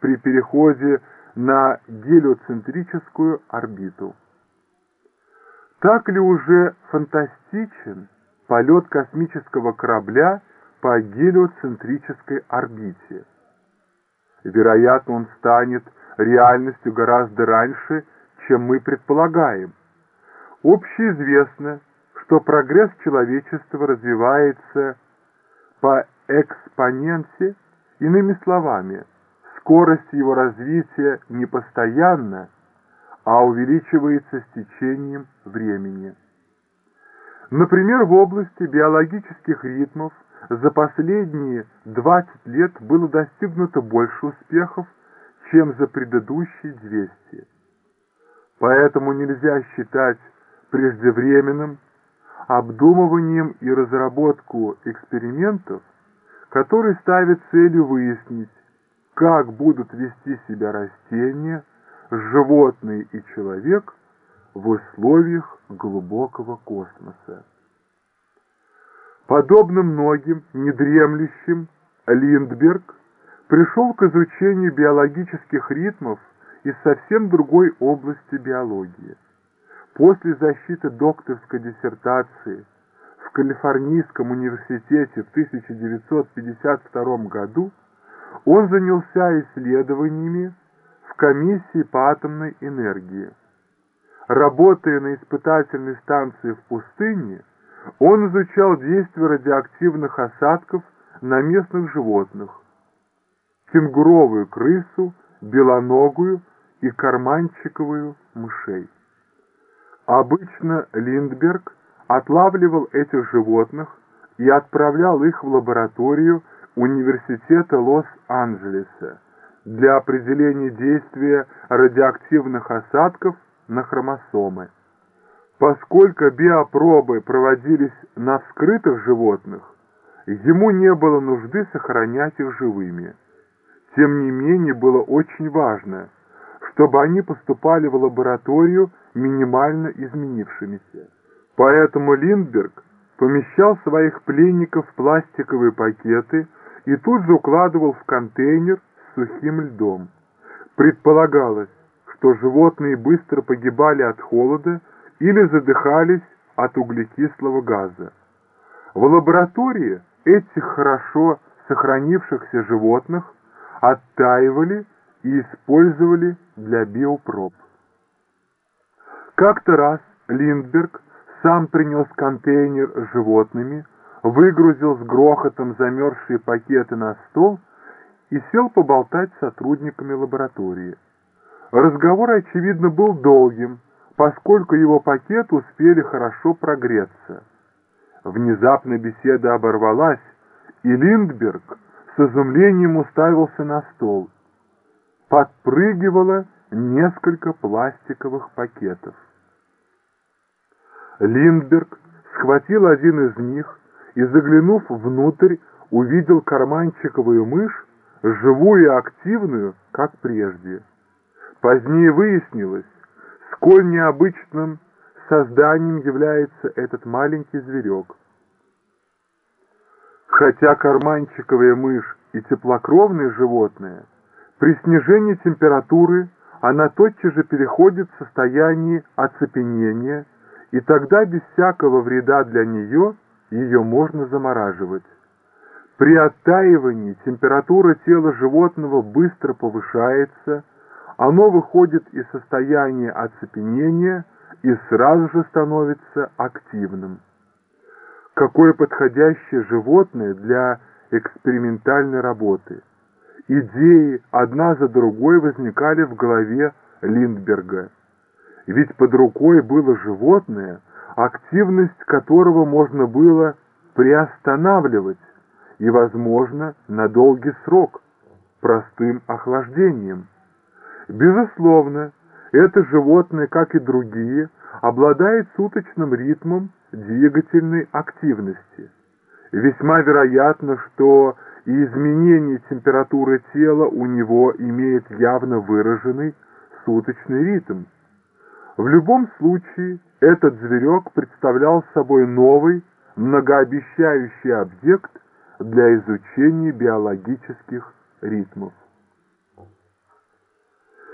при переходе на гелиоцентрическую орбиту. Так ли уже фантастичен полет космического корабля по гелиоцентрической орбите? Вероятно, он станет реальностью гораздо раньше, чем мы предполагаем. Общеизвестно, что прогресс человечества развивается по экспоненте, иными словами, скорость его развития не постоянна, а увеличивается с течением времени. Например, в области биологических ритмов за последние 20 лет было достигнуто больше успехов, чем за предыдущие 200. Поэтому нельзя считать преждевременным обдумыванием и разработку экспериментов, которые ставят целью выяснить, как будут вести себя растения, животные и человек в условиях глубокого космоса. Подобно многим недремлющим, Линдберг пришел к изучению биологических ритмов из совсем другой области биологии. После защиты докторской диссертации в Калифорнийском университете в 1952 году он занялся исследованиями в комиссии по атомной энергии. Работая на испытательной станции в пустыне, он изучал действие радиоактивных осадков на местных животных – кенгуровую крысу, белоногую и карманчиковую мышей. Обычно Линдберг отлавливал этих животных и отправлял их в лабораторию Университета Лос-Анджелеса для определения действия радиоактивных осадков на хромосомы. Поскольку биопробы проводились на вскрытых животных, ему не было нужды сохранять их живыми. Тем не менее, было очень важно, чтобы они поступали в лабораторию минимально изменившимися. Поэтому Линдберг помещал своих пленников в пластиковые пакеты и тут же укладывал в контейнер с сухим льдом. Предполагалось, что животные быстро погибали от холода или задыхались от углекислого газа. В лаборатории этих хорошо сохранившихся животных оттаивали и использовали для биопроб. Как-то раз Линдберг сам принес контейнер с животными, выгрузил с грохотом замерзшие пакеты на стол и сел поболтать с сотрудниками лаборатории. Разговор, очевидно, был долгим, поскольку его пакеты успели хорошо прогреться. Внезапно беседа оборвалась, и Линдберг с изумлением уставился на стол. Подпрыгивало несколько пластиковых пакетов. Линдберг схватил один из них и, заглянув внутрь, увидел карманчиковую мышь, живую и активную, как прежде. Позднее выяснилось, сколь необычным созданием является этот маленький зверек. Хотя карманчиковая мышь и теплокровное животное, при снижении температуры она тотчас же переходит в состояние оцепенения, и тогда без всякого вреда для нее ее можно замораживать. При оттаивании температура тела животного быстро повышается, оно выходит из состояния оцепенения и сразу же становится активным. Какое подходящее животное для экспериментальной работы. Идеи одна за другой возникали в голове Линдберга. Ведь под рукой было животное, активность которого можно было приостанавливать и, возможно, на долгий срок, простым охлаждением. Безусловно, это животное, как и другие, обладает суточным ритмом двигательной активности. Весьма вероятно, что и изменение температуры тела у него имеет явно выраженный суточный ритм. В любом случае, этот зверек представлял собой новый, многообещающий объект для изучения биологических ритмов.